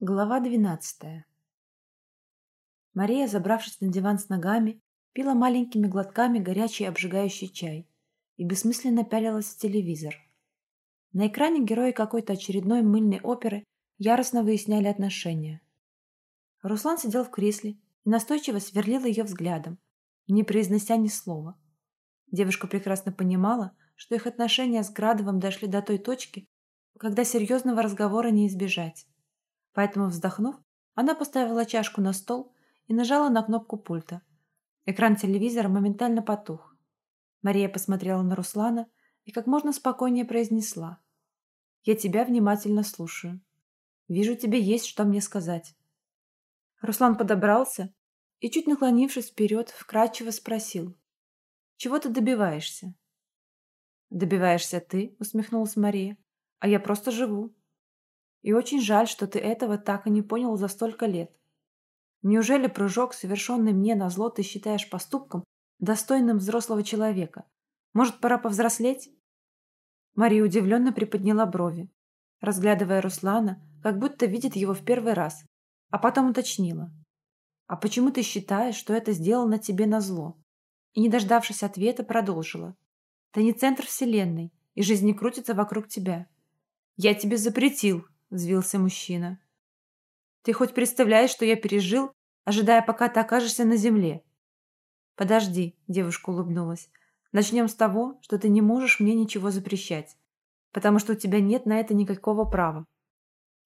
Глава двенадцатая Мария, забравшись на диван с ногами, пила маленькими глотками горячий обжигающий чай и бессмысленно пялилась в телевизор. На экране герои какой-то очередной мыльной оперы яростно выясняли отношения. Руслан сидел в кресле и настойчиво сверлил ее взглядом, не произнося ни слова. Девушка прекрасно понимала, что их отношения с Градовым дошли до той точки, когда серьезного разговора не избежать. Поэтому, вздохнув, она поставила чашку на стол и нажала на кнопку пульта. Экран телевизора моментально потух. Мария посмотрела на Руслана и как можно спокойнее произнесла. «Я тебя внимательно слушаю. Вижу, тебе есть что мне сказать». Руслан подобрался и, чуть наклонившись вперед, вкрадчиво спросил. «Чего ты добиваешься?» «Добиваешься ты?» — усмехнулась Мария. «А я просто живу. И очень жаль, что ты этого так и не понял за столько лет. Неужели прыжок, совершенный мне на зло, ты считаешь поступком, достойным взрослого человека? Может, пора повзрослеть?» Мария удивленно приподняла брови, разглядывая Руслана, как будто видит его в первый раз, а потом уточнила. «А почему ты считаешь, что это сделано тебе на зло?» И, не дождавшись ответа, продолжила. «Ты не центр вселенной, и жизнь не крутится вокруг тебя. Я тебе запретил — взвился мужчина. «Ты хоть представляешь, что я пережил, ожидая, пока ты окажешься на земле?» «Подожди», — девушка улыбнулась. «Начнем с того, что ты не можешь мне ничего запрещать, потому что у тебя нет на это никакого права».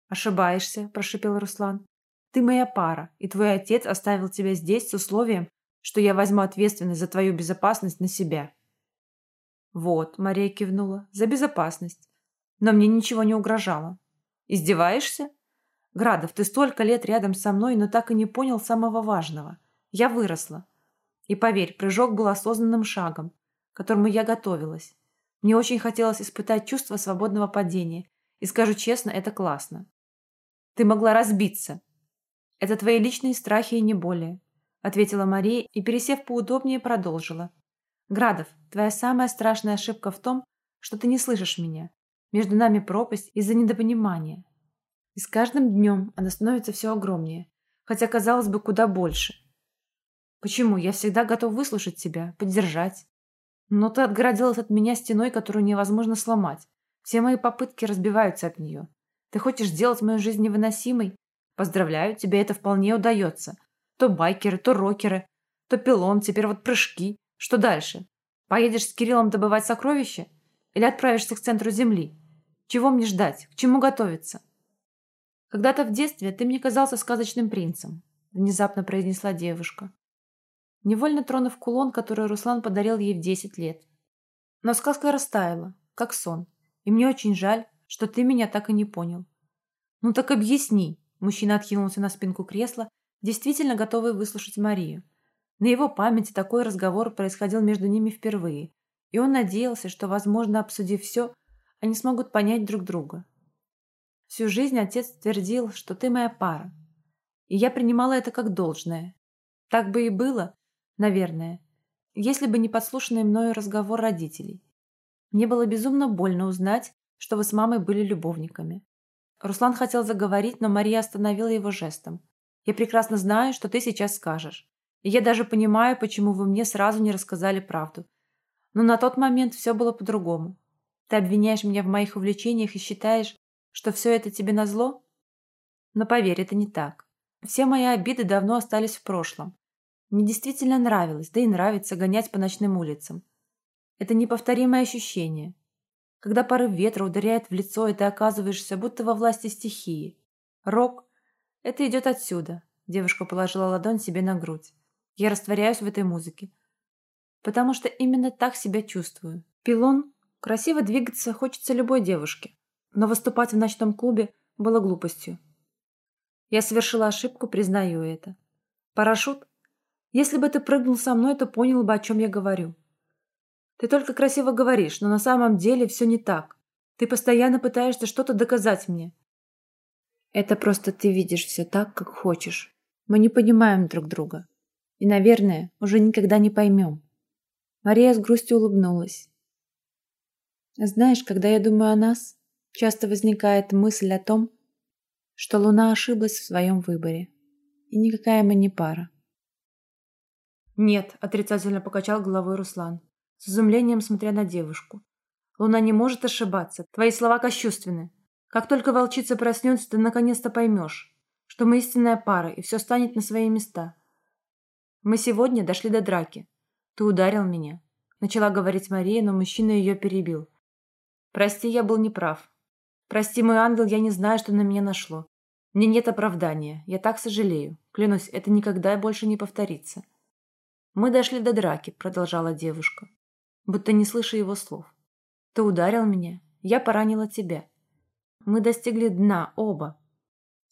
«Ошибаешься», — прошипел Руслан. «Ты моя пара, и твой отец оставил тебя здесь с условием, что я возьму ответственность за твою безопасность на себя». «Вот», — Мария кивнула, — «за безопасность. Но мне ничего не угрожало. Издеваешься? Градов, ты столько лет рядом со мной, но так и не понял самого важного. Я выросла. И поверь, прыжок был осознанным шагом, к которому я готовилась. Мне очень хотелось испытать чувство свободного падения. И скажу честно, это классно. Ты могла разбиться. Это твои личные страхи и не более, ответила Мария и, пересев поудобнее, продолжила. Градов, твоя самая страшная ошибка в том, что ты не слышишь меня. Между нами пропасть из-за недопонимания. И с каждым днем она становится все огромнее, хотя, казалось бы, куда больше. Почему? Я всегда готов выслушать тебя, поддержать. Но ты отгородилась от меня стеной, которую невозможно сломать. Все мои попытки разбиваются от нее. Ты хочешь сделать мою жизнь невыносимой? Поздравляю, тебе это вполне удается. То байкеры, то рокеры, то пилон, теперь вот прыжки. Что дальше? Поедешь с Кириллом добывать сокровища? Или отправишься к центру Земли? Чего мне ждать? К чему готовиться? Когда-то в детстве ты мне казался сказочным принцем, внезапно произнесла девушка, невольно тронув кулон, который Руслан подарил ей в десять лет. Но сказка растаяла, как сон, и мне очень жаль, что ты меня так и не понял. Ну так объясни, мужчина откинулся на спинку кресла, действительно готовый выслушать Марию. На его памяти такой разговор происходил между ними впервые, и он надеялся, что, возможно, обсудив все, они смогут понять друг друга. Всю жизнь отец твердил, что ты моя пара. И я принимала это как должное. Так бы и было, наверное, если бы не подслушанный мною разговор родителей. Мне было безумно больно узнать, что вы с мамой были любовниками. Руслан хотел заговорить, но Мария остановила его жестом. «Я прекрасно знаю, что ты сейчас скажешь. И я даже понимаю, почему вы мне сразу не рассказали правду. Но на тот момент все было по-другому. Ты обвиняешь меня в моих увлечениях и считаешь, что все это тебе назло? Но поверь, это не так. Все мои обиды давно остались в прошлом. Мне действительно нравилось, да и нравится гонять по ночным улицам. Это неповторимое ощущение. Когда порыв ветра ударяет в лицо, и ты оказываешься будто во власти стихии. Рок – это идет отсюда. Девушка положила ладонь себе на грудь. Я растворяюсь в этой музыке. Потому что именно так себя чувствую. Пилон Красиво двигаться хочется любой девушке, но выступать в ночном клубе было глупостью. Я совершила ошибку, признаю это. Парашют? Если бы ты прыгнул со мной, то понял бы, о чем я говорю. Ты только красиво говоришь, но на самом деле все не так. Ты постоянно пытаешься что-то доказать мне. Это просто ты видишь все так, как хочешь. Мы не понимаем друг друга. И, наверное, уже никогда не поймем. Мария с грустью улыбнулась. Знаешь, когда я думаю о нас, часто возникает мысль о том, что Луна ошиблась в своем выборе. И никакая мы не пара. «Нет», — отрицательно покачал головой Руслан, с изумлением смотря на девушку. «Луна не может ошибаться. Твои слова кощувственны. Как только волчица проснется, ты наконец-то поймешь, что мы истинная пара, и все станет на свои места. Мы сегодня дошли до драки. Ты ударил меня». Начала говорить Мария, но мужчина ее перебил. «Прости, я был неправ. Прости, мой ангел, я не знаю, что на меня нашло. Мне нет оправдания. Я так сожалею. Клянусь, это никогда больше не повторится. Мы дошли до драки, продолжала девушка, будто не слыша его слов. Ты ударил меня, я поранила тебя. Мы достигли дна, оба.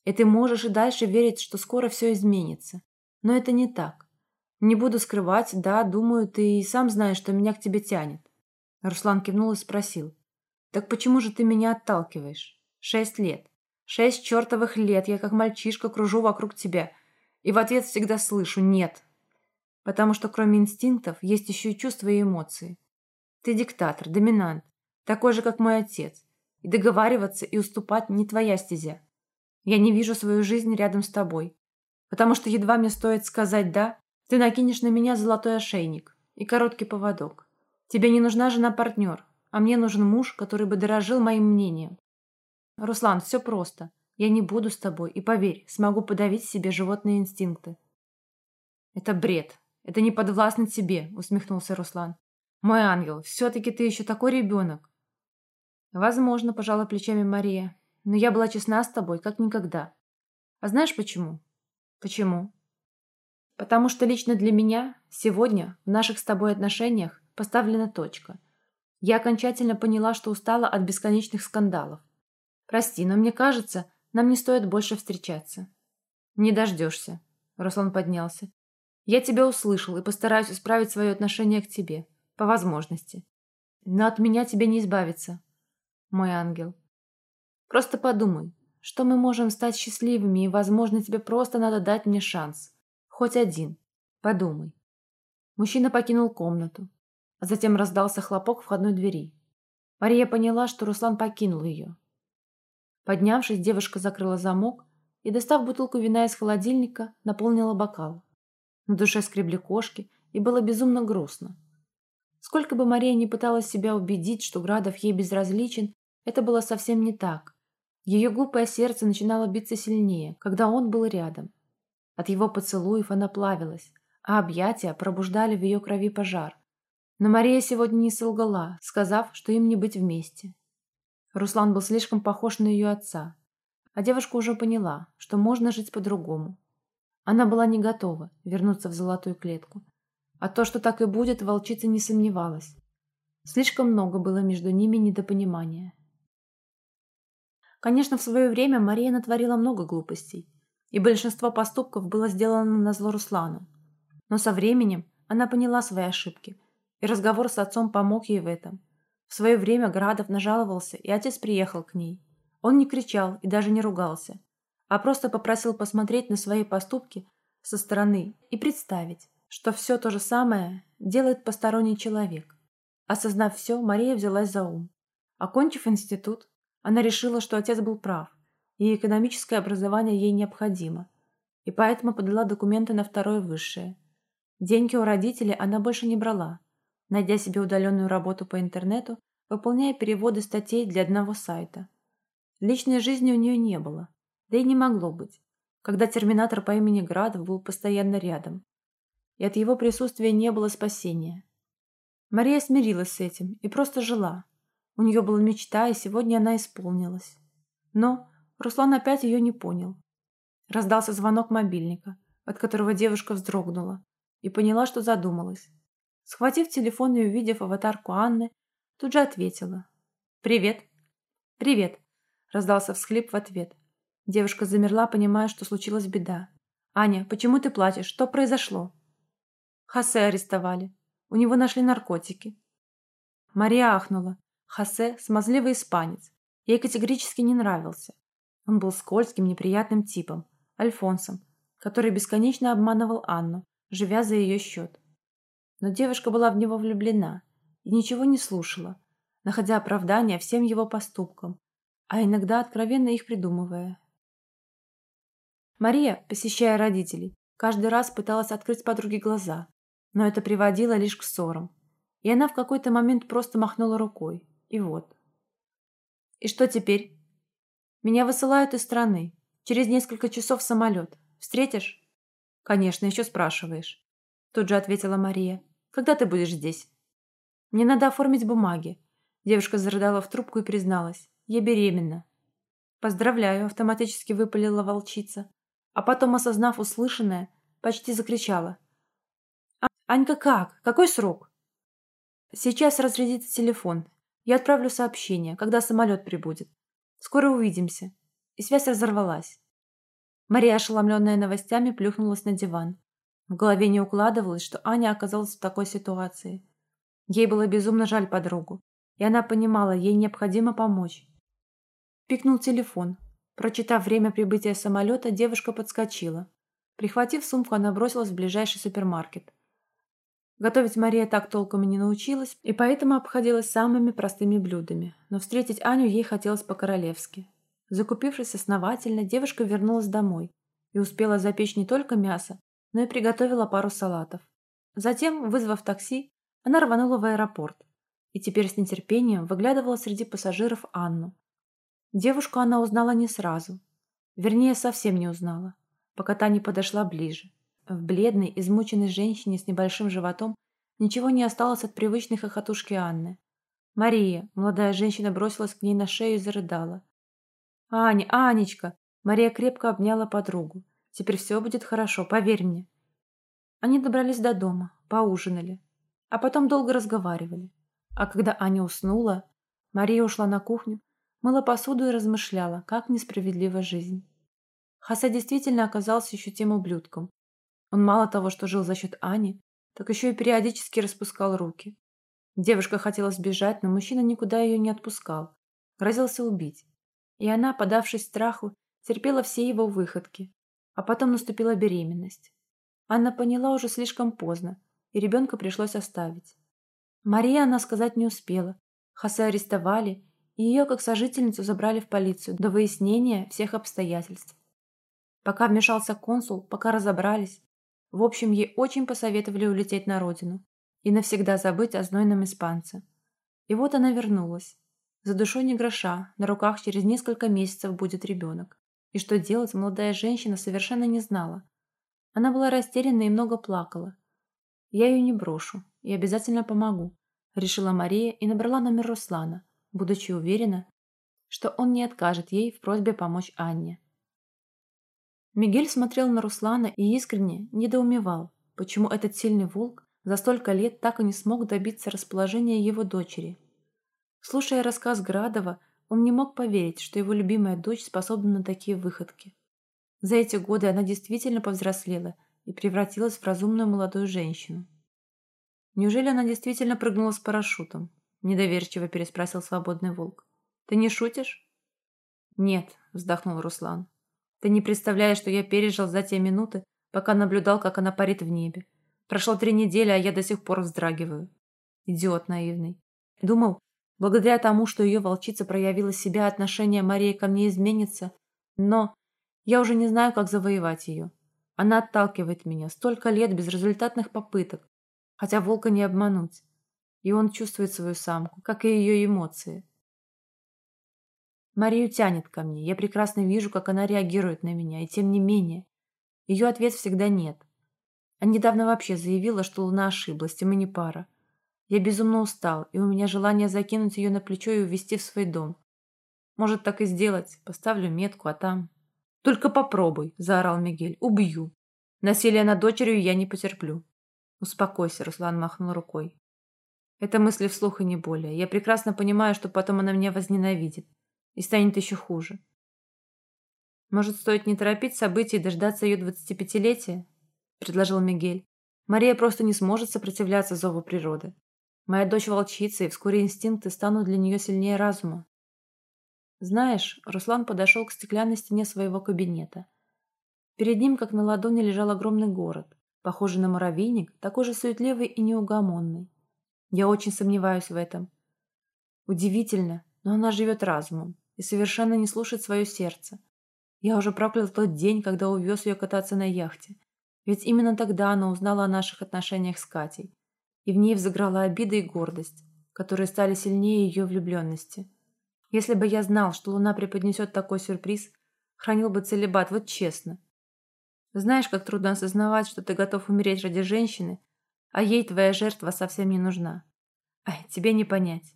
И ты можешь и дальше верить, что скоро все изменится. Но это не так. Не буду скрывать, да, думаю, ты и сам знаешь, что меня к тебе тянет. Руслан кивнул и спросил. Так почему же ты меня отталкиваешь? Шесть лет. Шесть чертовых лет я как мальчишка кружу вокруг тебя. И в ответ всегда слышу «нет». Потому что кроме инстинктов есть еще и чувства и эмоции. Ты диктатор, доминант, такой же, как мой отец. И договариваться и уступать не твоя стезя. Я не вижу свою жизнь рядом с тобой. Потому что едва мне стоит сказать «да», ты накинешь на меня золотой ошейник и короткий поводок. Тебе не нужна жена-партнер, а мне нужен муж, который бы дорожил моим мнением. Руслан, все просто. Я не буду с тобой, и поверь, смогу подавить себе животные инстинкты. Это бред. Это не подвластно тебе, усмехнулся Руслан. Мой ангел, все-таки ты еще такой ребенок. Возможно, пожала плечами Мария, но я была честна с тобой, как никогда. А знаешь почему? Почему? Потому что лично для меня сегодня в наших с тобой отношениях поставлена точка – я окончательно поняла, что устала от бесконечных скандалов. Прости, но мне кажется, нам не стоит больше встречаться. Не дождешься. Руслан поднялся. Я тебя услышал и постараюсь исправить свое отношение к тебе. По возможности. Но от меня тебе не избавиться, мой ангел. Просто подумай, что мы можем стать счастливыми, и, возможно, тебе просто надо дать мне шанс. Хоть один. Подумай. Мужчина покинул комнату. А затем раздался хлопок входной двери. Мария поняла, что Руслан покинул ее. Поднявшись, девушка закрыла замок и, достав бутылку вина из холодильника, наполнила бокал. На душе скребли кошки, и было безумно грустно. Сколько бы Мария не пыталась себя убедить, что Градов ей безразличен, это было совсем не так. Ее глупое сердце начинало биться сильнее, когда он был рядом. От его поцелуев она плавилась, а объятия пробуждали в ее крови пожар. Но Мария сегодня не солгала, сказав, что им не быть вместе. Руслан был слишком похож на ее отца, а девушка уже поняла, что можно жить по-другому. Она была не готова вернуться в золотую клетку. А то, что так и будет, волчица не сомневалась. Слишком много было между ними недопонимания. Конечно, в свое время Мария натворила много глупостей, и большинство поступков было сделано на зло Руслану. Но со временем она поняла свои ошибки – и разговор с отцом помог ей в этом. В свое время Градов нажаловался, и отец приехал к ней. Он не кричал и даже не ругался, а просто попросил посмотреть на свои поступки со стороны и представить, что все то же самое делает посторонний человек. Осознав все, Мария взялась за ум. Окончив институт, она решила, что отец был прав, и экономическое образование ей необходимо, и поэтому подала документы на второе высшее. Деньги у родителей она больше не брала, найдя себе удаленную работу по интернету, выполняя переводы статей для одного сайта. Личной жизни у нее не было, да и не могло быть, когда терминатор по имени Градов был постоянно рядом, и от его присутствия не было спасения. Мария смирилась с этим и просто жила. У нее была мечта, и сегодня она исполнилась. Но Руслан опять ее не понял. Раздался звонок мобильника, от которого девушка вздрогнула и поняла, что задумалась. Схватив телефон и увидев аватарку Анны, тут же ответила. «Привет». «Привет», — раздался всхлип в ответ. Девушка замерла, понимая, что случилась беда. «Аня, почему ты плачешь? Что произошло?» Хосе арестовали. У него нашли наркотики. Мария ахнула. Хосе – смазливый испанец. Ей категорически не нравился. Он был скользким, неприятным типом, Альфонсом, который бесконечно обманывал Анну, живя за ее счет. Но девушка была в него влюблена и ничего не слушала, находя оправдания всем его поступкам, а иногда откровенно их придумывая. Мария, посещая родителей, каждый раз пыталась открыть подруге глаза, но это приводило лишь к ссорам. И она в какой-то момент просто махнула рукой. И вот. «И что теперь?» «Меня высылают из страны. Через несколько часов самолет. Встретишь?» «Конечно, еще спрашиваешь». Тут же ответила Мария. «Когда ты будешь здесь?» «Мне надо оформить бумаги». Девушка зарыдала в трубку и призналась. «Я беременна». «Поздравляю», автоматически выпалила волчица. А потом, осознав услышанное, почти закричала. «А, «Анька, как? Какой срок?» «Сейчас разрядится телефон. Я отправлю сообщение, когда самолет прибудет. Скоро увидимся». И связь разорвалась. Мария, ошеломленная новостями, плюхнулась на диван. В голове не укладывалось, что Аня оказалась в такой ситуации. Ей было безумно жаль подругу, и она понимала, ей необходимо помочь. Пикнул телефон. Прочитав время прибытия самолета, девушка подскочила. Прихватив сумку, она бросилась в ближайший супермаркет. Готовить Мария так толком и не научилась, и поэтому обходилась самыми простыми блюдами, но встретить Аню ей хотелось по-королевски. Закупившись основательно, девушка вернулась домой и успела запечь не только мясо, но и приготовила пару салатов. Затем, вызвав такси, она рванула в аэропорт и теперь с нетерпением выглядывала среди пассажиров Анну. Девушку она узнала не сразу. Вернее, совсем не узнала, пока та не подошла ближе. В бледной, измученной женщине с небольшим животом ничего не осталось от привычной хохотушки Анны. Мария, молодая женщина, бросилась к ней на шею и зарыдала. «Аня, Анечка!» Мария крепко обняла подругу. «Теперь все будет хорошо, поверь мне». Они добрались до дома, поужинали, а потом долго разговаривали. А когда Аня уснула, Мария ушла на кухню, мыла посуду и размышляла, как несправедлива жизнь. Хаса действительно оказался еще тем ублюдком. Он мало того, что жил за счет Ани, так еще и периодически распускал руки. Девушка хотела сбежать, но мужчина никуда ее не отпускал. Грозился убить. И она, подавшись страху, терпела все его выходки. А потом наступила беременность. Анна поняла уже слишком поздно, и ребенка пришлось оставить. Мария она сказать не успела. Хосе арестовали, и ее как сожительницу забрали в полицию до выяснения всех обстоятельств. Пока вмешался консул, пока разобрались. В общем, ей очень посоветовали улететь на родину и навсегда забыть о знойном испанце. И вот она вернулась. За душой не гроша, на руках через несколько месяцев будет ребенок. И что делать, молодая женщина совершенно не знала. Она была растеряна и много плакала. «Я ее не брошу и обязательно помогу», – решила Мария и набрала номер Руслана, будучи уверена, что он не откажет ей в просьбе помочь Анне. Мигель смотрел на Руслана и искренне недоумевал, почему этот сильный волк за столько лет так и не смог добиться расположения его дочери – Слушая рассказ Градова, он не мог поверить, что его любимая дочь способна на такие выходки. За эти годы она действительно повзрослела и превратилась в разумную молодую женщину. «Неужели она действительно прыгнула с парашютом?» – недоверчиво переспросил свободный волк. «Ты не шутишь?» «Нет», – вздохнул Руслан. «Ты не представляешь, что я пережил за те минуты, пока наблюдал, как она парит в небе. Прошло три недели, а я до сих пор вздрагиваю. Идиот наивный. Думал, Благодаря тому, что ее волчица проявила себя, отношение Марии ко мне изменится, но я уже не знаю, как завоевать ее. Она отталкивает меня. Столько лет безрезультатных попыток. Хотя волка не обмануть. И он чувствует свою самку, как и ее эмоции. Марию тянет ко мне. Я прекрасно вижу, как она реагирует на меня. И тем не менее, ее ответ всегда нет. А недавно вообще заявила, что Луна ошиблась, и мы не пара. Я безумно устал, и у меня желание закинуть ее на плечо и увезти в свой дом. Может, так и сделать. Поставлю метку, а там... «Только попробуй», – заорал Мигель. «Убью. Насилие над дочерью я не потерплю». «Успокойся», – Руслан махнул рукой. Это мысли вслух и не более. Я прекрасно понимаю, что потом она меня возненавидит. И станет еще хуже. Может, стоит не торопить события и дождаться ее двадцатипятилетия? Предложил Мигель. Мария просто не сможет сопротивляться зову природы. Моя дочь волчица, и вскоре инстинкты станут для нее сильнее разума. Знаешь, Руслан подошел к стеклянной стене своего кабинета. Перед ним, как на ладони, лежал огромный город, похожий на муравейник, такой же суетливый и неугомонный. Я очень сомневаюсь в этом. Удивительно, но она живет разумом и совершенно не слушает свое сердце. Я уже проклял тот день, когда увез ее кататься на яхте. Ведь именно тогда она узнала о наших отношениях с Катей. И в ней взыграла обида и гордость, которые стали сильнее ее влюбленности. Если бы я знал, что Луна преподнесет такой сюрприз, хранил бы целебат, вот честно. Знаешь, как трудно осознавать, что ты готов умереть ради женщины, а ей твоя жертва совсем не нужна. Ай, тебе не понять.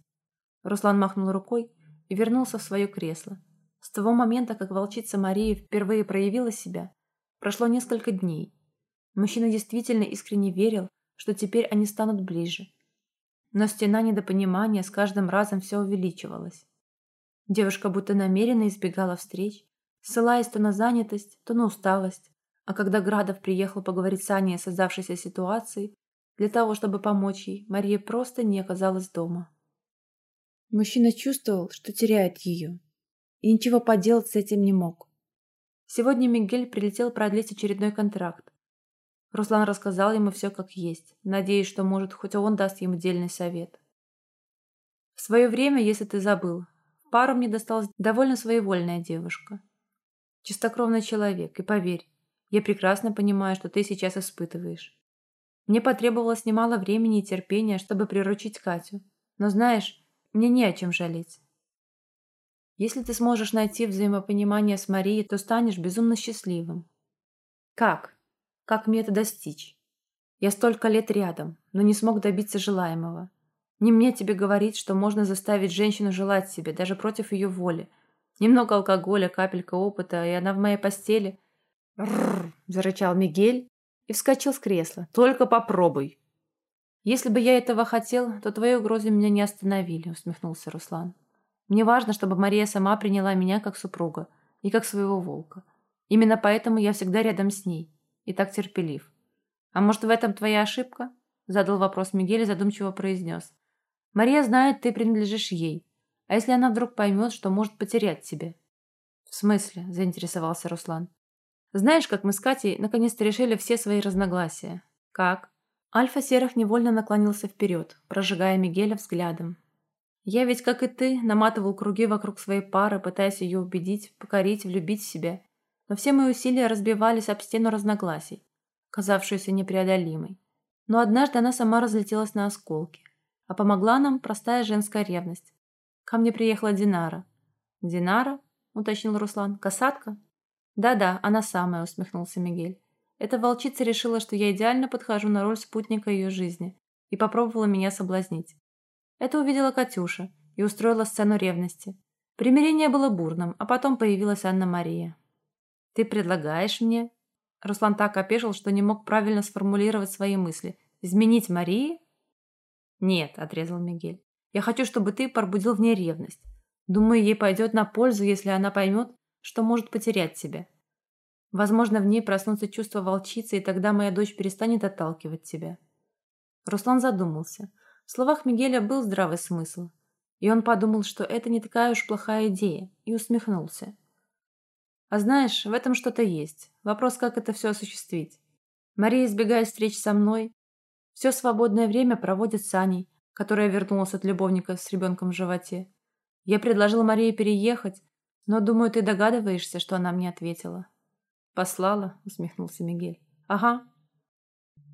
Руслан махнул рукой и вернулся в свое кресло. С того момента, как волчица Мария впервые проявила себя, прошло несколько дней. Мужчина действительно искренне верил, что теперь они станут ближе. Но стена недопонимания с каждым разом все увеличивалась. Девушка будто намеренно избегала встреч, ссылаясь то на занятость, то на усталость, а когда Градов приехал поговорить с Аней о создавшейся ситуации, для того, чтобы помочь ей, Мария просто не оказалась дома. Мужчина чувствовал, что теряет ее, и ничего поделать с этим не мог. Сегодня Мигель прилетел продлить очередной контракт. Руслан рассказал ему все как есть, надеясь, что, может, хоть он даст ему дельный совет. В свое время, если ты забыл, пару мне досталась довольно своевольная девушка. Чистокровный человек, и поверь, я прекрасно понимаю, что ты сейчас испытываешь. Мне потребовалось немало времени и терпения, чтобы приручить Катю. Но знаешь, мне не о чем жалеть. Если ты сможешь найти взаимопонимание с Марией, то станешь безумно счастливым. Как? Как мне это достичь? Я столько лет рядом, но не смог добиться желаемого. Не мне тебе говорить, что можно заставить женщину желать себе, даже против ее воли. Немного алкоголя, капелька опыта, и она в моей постели. «Рррр!» – зарычал Мигель и вскочил с кресла. «Только попробуй!» «Если бы я этого хотел, то твои угрозы меня не остановили», – усмехнулся Руслан. Мне важно, чтобы Мария сама приняла меня как супруга и как своего волка. Именно поэтому я всегда рядом с ней и так терпелив. А может, в этом твоя ошибка? Задал вопрос Мигель и задумчиво произнес. Мария знает, ты принадлежишь ей. А если она вдруг поймет, что может потерять тебя? В смысле? Заинтересовался Руслан. Знаешь, как мы с Катей наконец-то решили все свои разногласия? Как? Альфа Серых невольно наклонился вперед, прожигая Мигеля взглядом. Я ведь, как и ты, наматывал круги вокруг своей пары, пытаясь ее убедить, покорить, влюбить в себя. Но все мои усилия разбивались об стену разногласий, казавшуюся непреодолимой. Но однажды она сама разлетелась на осколки. А помогла нам простая женская ревность. Ко мне приехала Динара. «Динара?» – уточнил Руслан. «Касатка?» «Да-да, она самая», – усмехнулся Мигель. Эта волчица решила, что я идеально подхожу на роль спутника ее жизни и попробовала меня соблазнить. Это увидела Катюша и устроила сцену ревности. Примирение было бурным, а потом появилась Анна-Мария. «Ты предлагаешь мне?» Руслан так опешил, что не мог правильно сформулировать свои мысли. «Изменить Марии?» «Нет», — отрезал Мигель. «Я хочу, чтобы ты пробудил в ней ревность. Думаю, ей пойдет на пользу, если она поймет, что может потерять тебя. Возможно, в ней проснутся чувства волчицы, и тогда моя дочь перестанет отталкивать тебя». Руслан задумался — в словах Мигеля был здравый смысл, и он подумал, что это не такая уж плохая идея, и усмехнулся. А знаешь, в этом что-то есть. Вопрос, как это все осуществить. Мария избегает встреч со мной. Все свободное время проводит с Аней, которая вернулась от любовника с ребенком в животе. Я предложил Марии переехать, но, думаю, ты догадываешься, что она мне ответила. «Послала», — усмехнулся Мигель. «Ага,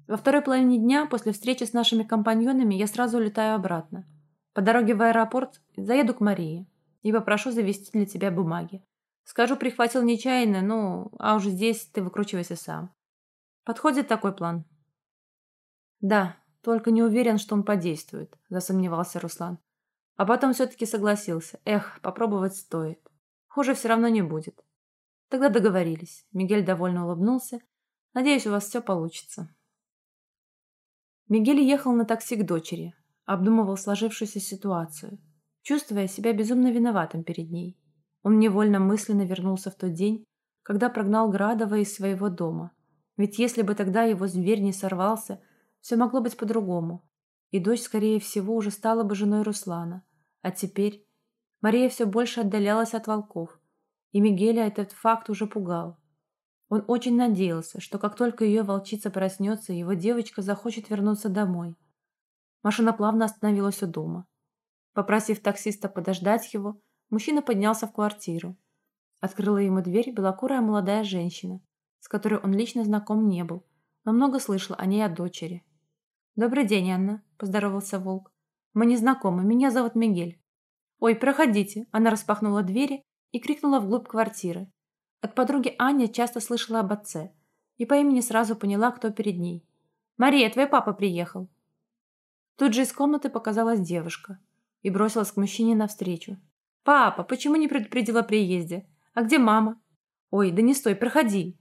во второй половине дня, после встречи с нашими компаньонами, я сразу улетаю обратно. По дороге в аэропорт заеду к Марии и попрошу завести для тебя бумаги. Скажу, прихватил нечаянно, ну, а уже здесь ты выкручивайся сам. Подходит такой план? Да, только не уверен, что он подействует, засомневался Руслан. А потом все-таки согласился. Эх, попробовать стоит. Хуже все равно не будет. Тогда договорились. Мигель довольно улыбнулся. Надеюсь, у вас все получится. Мигель ехал на такси к дочери, обдумывал сложившуюся ситуацию, чувствуя себя безумно виноватым перед ней. Он невольно мысленно вернулся в тот день, когда прогнал Градова из своего дома. Ведь если бы тогда его зверь не сорвался, все могло быть по-другому. И дочь, скорее всего, уже стала бы женой Руслана. А теперь Мария все больше отдалялась от волков, и Мигеля этот факт уже пугал. Он очень надеялся, что как только ее волчица проснется, его девочка захочет вернуться домой. Машина плавно остановилась у дома. Попросив таксиста подождать его, мужчина поднялся в квартиру. Открыла ему дверь белокурая молодая женщина, с которой он лично знаком не был, но много слышал о ней от дочери. «Добрый день, Анна», – поздоровался Волк. «Мы не знакомы, меня зовут Мигель». «Ой, проходите!» – она распахнула двери и крикнула вглубь квартиры. От подруги Аня часто слышала об отце и по имени сразу поняла, кто перед ней. «Мария, твой папа приехал!» Тут же из комнаты показалась девушка и бросилась к мужчине навстречу. «Папа, почему не предупредила о приезде? А где мама?» «Ой, да не стой, проходи!»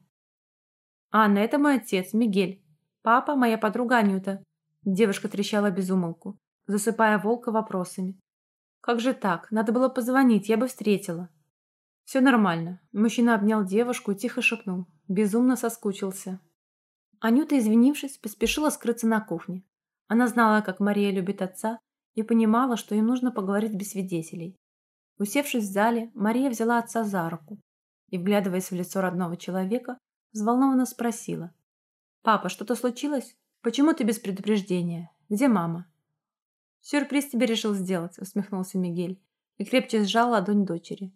«Анна, это мой отец, Мигель. Папа, моя подруга Анюта». Девушка трещала без умолку, засыпая волка вопросами. «Как же так? Надо было позвонить, я бы встретила». «Все нормально». Мужчина обнял девушку и тихо шепнул. Безумно соскучился. Анюта, извинившись, поспешила скрыться на кухне. Она знала, как Мария любит отца, и понимала, что им нужно поговорить без свидетелей. Усевшись в зале, Мария взяла отца за руку и, вглядываясь в лицо родного человека, взволнованно спросила. «Папа, что-то случилось? Почему ты без предупреждения? Где мама?» «Сюрприз тебе решил сделать», — усмехнулся Мигель и крепче сжал ладонь дочери.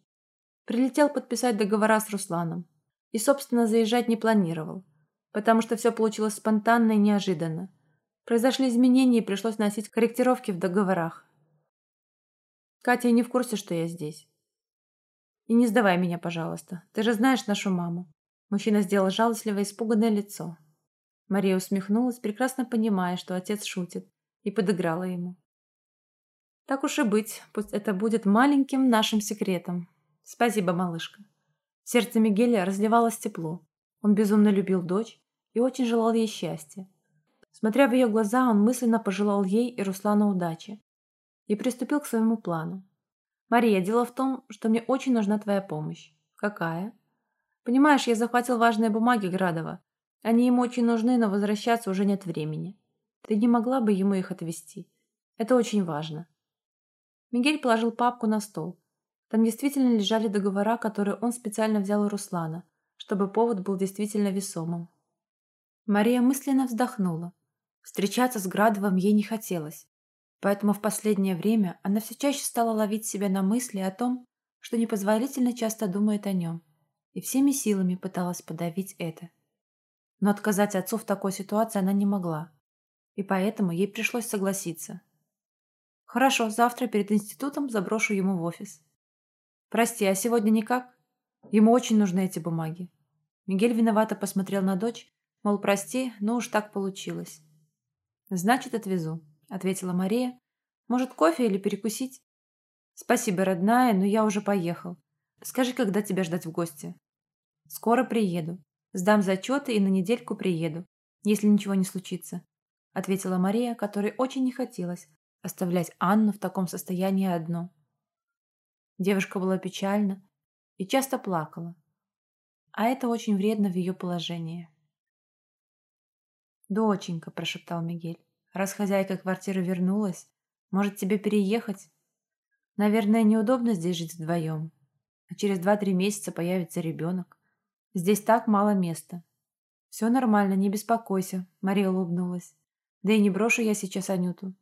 Прилетел подписать договора с Русланом. И, собственно, заезжать не планировал, потому что все получилось спонтанно и неожиданно. Произошли изменения и пришлось носить корректировки в договорах. Катя не в курсе, что я здесь. И не сдавай меня, пожалуйста. Ты же знаешь нашу маму. Мужчина сделал жалостливое испуганное лицо. Мария усмехнулась, прекрасно понимая, что отец шутит, и подыграла ему. Так уж и быть, пусть это будет маленьким нашим секретом. Спасибо, малышка. Сердце Мигеля разливалось тепло. Он безумно любил дочь и очень желал ей счастья. Смотря в ее глаза, он мысленно пожелал ей и Руслану удачи и приступил к своему плану. «Мария, дело в том, что мне очень нужна твоя помощь». «Какая?» «Понимаешь, я захватил важные бумаги Градова. Они ему очень нужны, но возвращаться уже нет времени. Ты не могла бы ему их отвезти? Это очень важно». Мигель положил папку на стол. Там действительно лежали договора, которые он специально взял у Руслана, чтобы повод был действительно весомым. Мария мысленно вздохнула. Встречаться с Градовым ей не хотелось, поэтому в последнее время она все чаще стала ловить себя на мысли о том, что непозволительно часто думает о нем, и всеми силами пыталась подавить это. Но отказать отцу в такой ситуации она не могла, и поэтому ей пришлось согласиться. «Хорошо, завтра перед институтом заброшу ему в офис», «Прости, а сегодня никак? Ему очень нужны эти бумаги». Мигель виновато посмотрел на дочь, мол, прости, но уж так получилось. «Значит, отвезу», — ответила Мария. «Может, кофе или перекусить?» «Спасибо, родная, но я уже поехал. Скажи, когда тебя ждать в гости?» «Скоро приеду. Сдам зачеты и на недельку приеду, если ничего не случится», — ответила Мария, которой очень не хотелось оставлять Анну в таком состоянии одну. Девушка была печальна и часто плакала, а это очень вредно в ее положении. «Доченька», – прошептал Мигель, – «раз хозяйка квартиры вернулась, может тебе переехать? Наверное, неудобно здесь жить вдвоем, а через два-три месяца появится ребенок. Здесь так мало места». «Все нормально, не беспокойся», – Мария улыбнулась. «Да и не брошу я сейчас Анюту.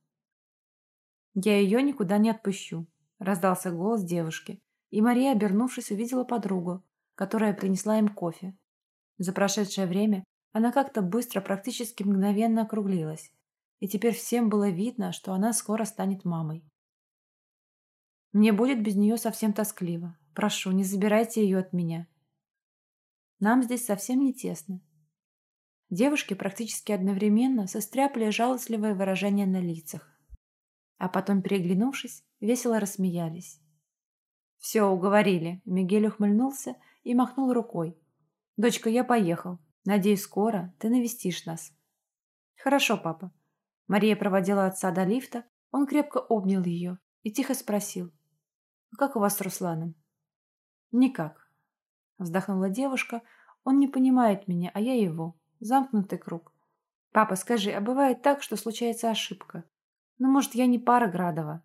Я ее никуда не отпущу. Раздался голос девушки, и Мария, обернувшись, увидела подругу, которая принесла им кофе. За прошедшее время она как-то быстро, практически мгновенно округлилась, и теперь всем было видно, что она скоро станет мамой. Мне будет без нее совсем тоскливо. Прошу, не забирайте ее от меня. Нам здесь совсем не тесно. Девушки практически одновременно состряпали жалостливое выражение на лицах. А потом, переглянувшись, весело рассмеялись. «Все, уговорили», — Мигель ухмыльнулся и махнул рукой. «Дочка, я поехал. Надеюсь, скоро ты навестишь нас». «Хорошо, папа». Мария проводила отца до лифта, он крепко обнял ее и тихо спросил. «А как у вас с Русланом?» «Никак», — вздохнула девушка. «Он не понимает меня, а я его. Замкнутый круг. Папа, скажи, а бывает так, что случается ошибка? Ну, может, я не пара Градова?»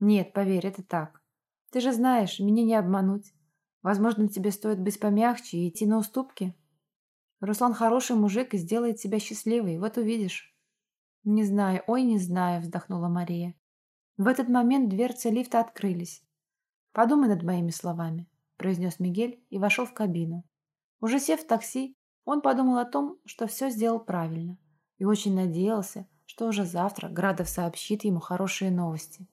Нет, поверь, это так. Ты же знаешь, меня не обмануть. Возможно, тебе стоит быть помягче и идти на уступки. Руслан хороший мужик и сделает тебя счастливой, вот увидишь. Не знаю, ой, не знаю, вздохнула Мария. В этот момент дверцы лифта открылись. Подумай над моими словами. произнес Мигель и вошел в кабину. Уже сев в такси, он подумал о том, что все сделал правильно, и очень надеялся, что уже завтра Градов сообщит ему хорошие новости.